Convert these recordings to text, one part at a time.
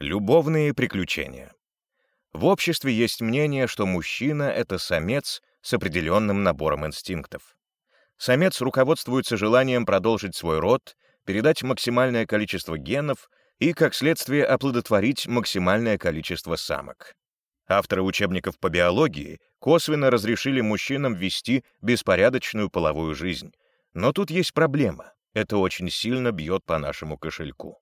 Любовные приключения. В обществе есть мнение, что мужчина — это самец с определенным набором инстинктов. Самец руководствуется желанием продолжить свой род, передать максимальное количество генов и, как следствие, оплодотворить максимальное количество самок. Авторы учебников по биологии косвенно разрешили мужчинам вести беспорядочную половую жизнь. Но тут есть проблема. Это очень сильно бьет по нашему кошельку.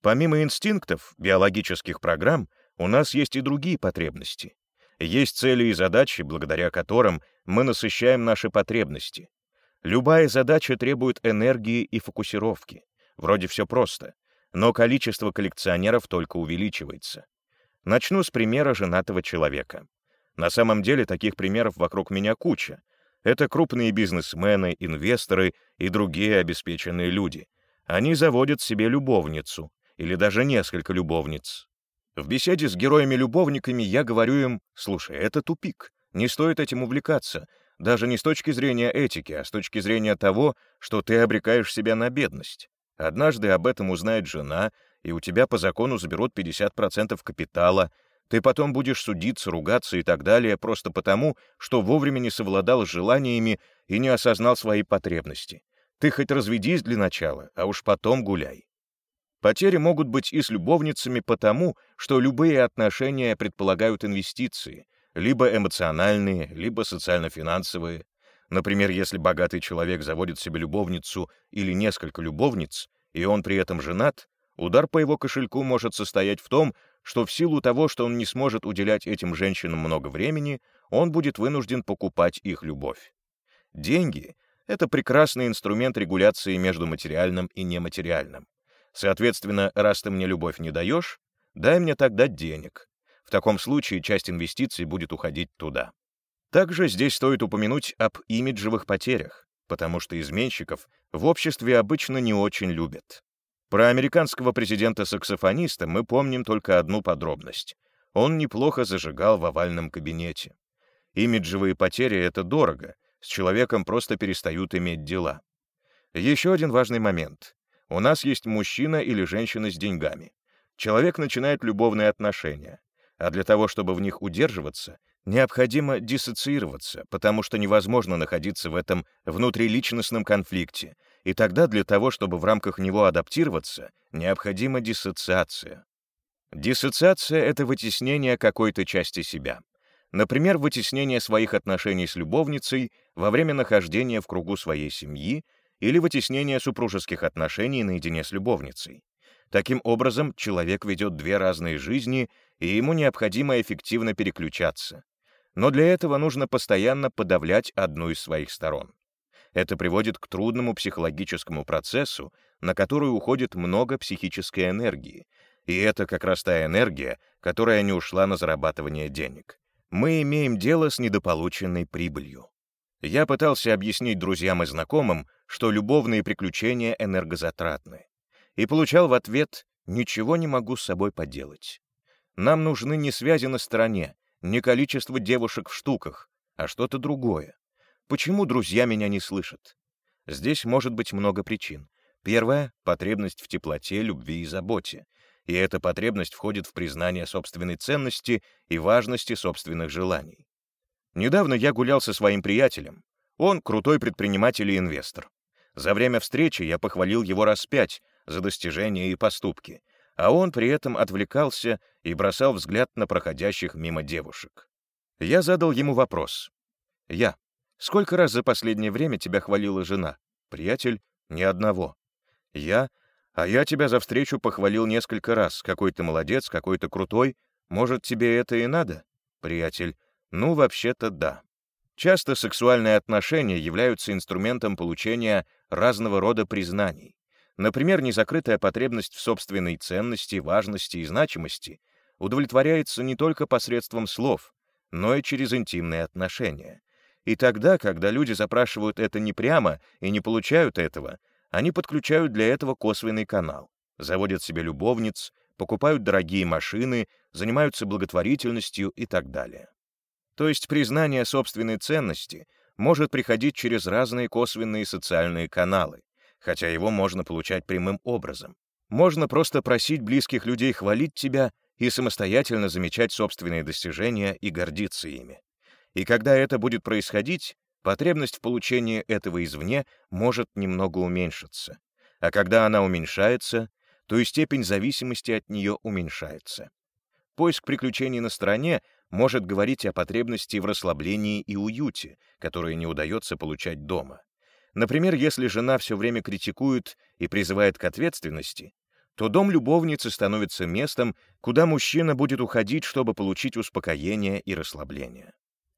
Помимо инстинктов, биологических программ, у нас есть и другие потребности. Есть цели и задачи, благодаря которым мы насыщаем наши потребности. Любая задача требует энергии и фокусировки. Вроде все просто, но количество коллекционеров только увеличивается. Начну с примера женатого человека. На самом деле таких примеров вокруг меня куча. Это крупные бизнесмены, инвесторы и другие обеспеченные люди. Они заводят себе любовницу, или даже несколько любовниц. В беседе с героями-любовниками я говорю им, слушай, это тупик, не стоит этим увлекаться, даже не с точки зрения этики, а с точки зрения того, что ты обрекаешь себя на бедность. Однажды об этом узнает жена, и у тебя по закону заберут 50% капитала, ты потом будешь судиться, ругаться и так далее просто потому, что вовремя не совладал с желаниями и не осознал свои потребности. Ты хоть разведись для начала, а уж потом гуляй. Потери могут быть и с любовницами потому, что любые отношения предполагают инвестиции, либо эмоциональные, либо социально-финансовые. Например, если богатый человек заводит себе любовницу или несколько любовниц, и он при этом женат, удар по его кошельку может состоять в том, что в силу того, что он не сможет уделять этим женщинам много времени, он будет вынужден покупать их любовь. Деньги — это прекрасный инструмент регуляции между материальным и нематериальным. Соответственно, раз ты мне любовь не даешь, дай мне тогда денег. В таком случае часть инвестиций будет уходить туда. Также здесь стоит упомянуть об имиджевых потерях, потому что изменщиков в обществе обычно не очень любят. Про американского президента-саксофониста мы помним только одну подробность. Он неплохо зажигал в овальном кабинете. Имиджевые потери — это дорого, с человеком просто перестают иметь дела. Еще один важный момент. У нас есть мужчина или женщина с деньгами. Человек начинает любовные отношения, а для того, чтобы в них удерживаться, необходимо диссоциироваться, потому что невозможно находиться в этом внутриличностном конфликте, и тогда для того, чтобы в рамках него адаптироваться, необходима диссоциация. Диссоциация — это вытеснение какой-то части себя. Например, вытеснение своих отношений с любовницей во время нахождения в кругу своей семьи или вытеснение супружеских отношений наедине с любовницей. Таким образом, человек ведет две разные жизни, и ему необходимо эффективно переключаться. Но для этого нужно постоянно подавлять одну из своих сторон. Это приводит к трудному психологическому процессу, на который уходит много психической энергии, и это как раз та энергия, которая не ушла на зарабатывание денег. Мы имеем дело с недополученной прибылью. Я пытался объяснить друзьям и знакомым, что любовные приключения энергозатратны, и получал в ответ «ничего не могу с собой поделать». Нам нужны не связи на стороне, не количество девушек в штуках, а что-то другое. Почему друзья меня не слышат? Здесь может быть много причин. Первая — потребность в теплоте, любви и заботе. И эта потребность входит в признание собственной ценности и важности собственных желаний. Недавно я гулял со своим приятелем. Он крутой предприниматель и инвестор. За время встречи я похвалил его раз пять за достижения и поступки, а он при этом отвлекался и бросал взгляд на проходящих мимо девушек. Я задал ему вопрос. «Я. Сколько раз за последнее время тебя хвалила жена? Приятель? Ни одного. Я. А я тебя за встречу похвалил несколько раз. Какой ты молодец, какой ты крутой. Может, тебе это и надо? Приятель. Ну, вообще-то да. Часто сексуальные отношения являются инструментом получения разного рода признаний. Например, незакрытая потребность в собственной ценности, важности и значимости удовлетворяется не только посредством слов, но и через интимные отношения. И тогда, когда люди запрашивают это не прямо и не получают этого, они подключают для этого косвенный канал, заводят себе любовниц, покупают дорогие машины, занимаются благотворительностью и так далее. То есть признание собственной ценности может приходить через разные косвенные социальные каналы, хотя его можно получать прямым образом. Можно просто просить близких людей хвалить тебя и самостоятельно замечать собственные достижения и гордиться ими. И когда это будет происходить, потребность в получении этого извне может немного уменьшиться. А когда она уменьшается, то и степень зависимости от нее уменьшается. Поиск приключений на стороне может говорить о потребности в расслаблении и уюте, которые не удается получать дома. Например, если жена все время критикует и призывает к ответственности, то дом любовницы становится местом, куда мужчина будет уходить, чтобы получить успокоение и расслабление.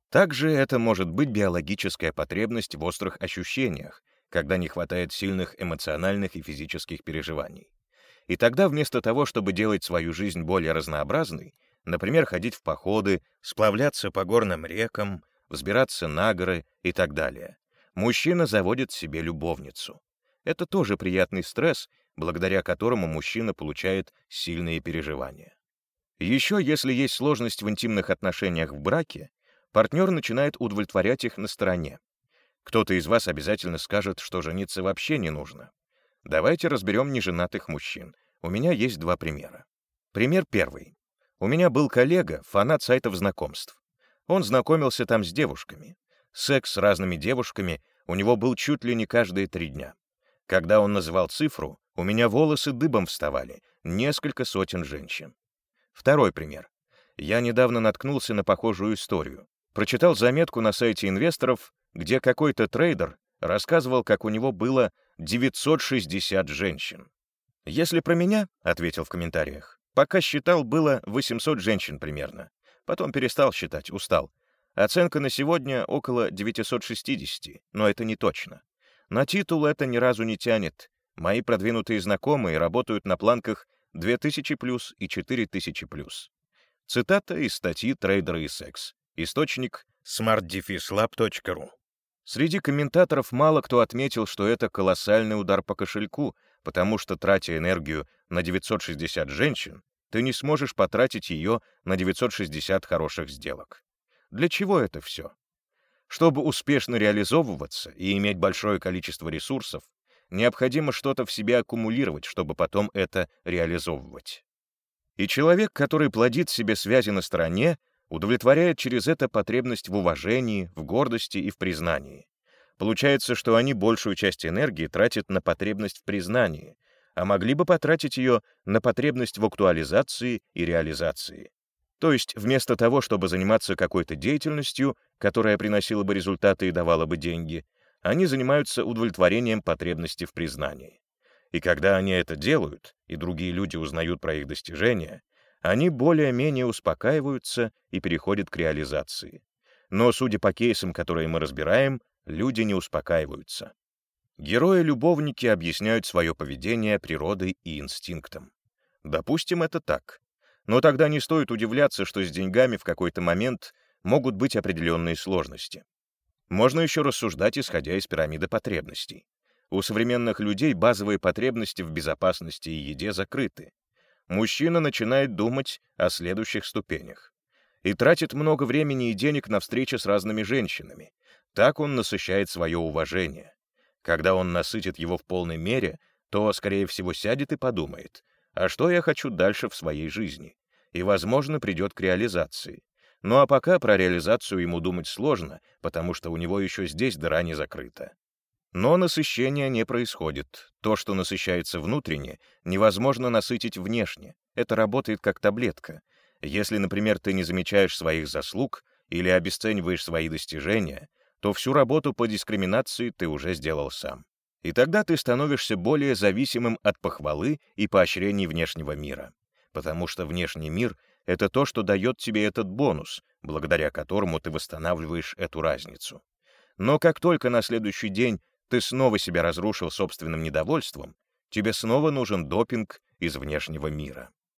Также это может быть биологическая потребность в острых ощущениях, когда не хватает сильных эмоциональных и физических переживаний. И тогда вместо того, чтобы делать свою жизнь более разнообразной, например, ходить в походы, сплавляться по горным рекам, взбираться на горы и так далее, мужчина заводит себе любовницу. Это тоже приятный стресс, благодаря которому мужчина получает сильные переживания. Еще если есть сложность в интимных отношениях в браке, партнер начинает удовлетворять их на стороне. Кто-то из вас обязательно скажет, что жениться вообще не нужно. Давайте разберем неженатых мужчин. У меня есть два примера. Пример первый. У меня был коллега, фанат сайтов знакомств. Он знакомился там с девушками. Секс с разными девушками у него был чуть ли не каждые три дня. Когда он называл цифру, у меня волосы дыбом вставали, несколько сотен женщин. Второй пример. Я недавно наткнулся на похожую историю. Прочитал заметку на сайте инвесторов, где какой-то трейдер рассказывал, как у него было 960 женщин. «Если про меня», — ответил в комментариях, «пока считал, было 800 женщин примерно. Потом перестал считать, устал. Оценка на сегодня около 960, но это не точно. На титул это ни разу не тянет. Мои продвинутые знакомые работают на планках 2000 плюс и 4000 плюс. Цитата из статьи «Трейдеры и секс». Источник smartdefislab.ru. Среди комментаторов мало кто отметил, что это колоссальный удар по кошельку, потому что, тратя энергию на 960 женщин, ты не сможешь потратить ее на 960 хороших сделок. Для чего это все? Чтобы успешно реализовываться и иметь большое количество ресурсов, необходимо что-то в себе аккумулировать, чтобы потом это реализовывать. И человек, который плодит себе связи на стороне, удовлетворяет через это потребность в уважении, в гордости и в признании. Получается, что они большую часть энергии тратят на потребность в признании, а могли бы потратить ее на потребность в актуализации и реализации. То есть вместо того, чтобы заниматься какой-то деятельностью, которая приносила бы результаты и давала бы деньги, они занимаются удовлетворением потребности в признании. И когда они это делают, и другие люди узнают про их достижения, они более-менее успокаиваются и переходят к реализации. Но, судя по кейсам, которые мы разбираем, люди не успокаиваются. Герои-любовники объясняют свое поведение природой и инстинктом. Допустим, это так. Но тогда не стоит удивляться, что с деньгами в какой-то момент могут быть определенные сложности. Можно еще рассуждать, исходя из пирамиды потребностей. У современных людей базовые потребности в безопасности и еде закрыты, мужчина начинает думать о следующих ступенях и тратит много времени и денег на встречи с разными женщинами. Так он насыщает свое уважение. Когда он насытит его в полной мере, то, скорее всего, сядет и подумает, а что я хочу дальше в своей жизни, и, возможно, придет к реализации. Ну а пока про реализацию ему думать сложно, потому что у него еще здесь дыра не закрыта. Но насыщение не происходит. То, что насыщается внутренне, невозможно насытить внешне. Это работает как таблетка. Если, например, ты не замечаешь своих заслуг или обесцениваешь свои достижения, то всю работу по дискриминации ты уже сделал сам. И тогда ты становишься более зависимым от похвалы и поощрений внешнего мира. Потому что внешний мир — это то, что дает тебе этот бонус, благодаря которому ты восстанавливаешь эту разницу. Но как только на следующий день ты снова себя разрушил собственным недовольством, тебе снова нужен допинг из внешнего мира.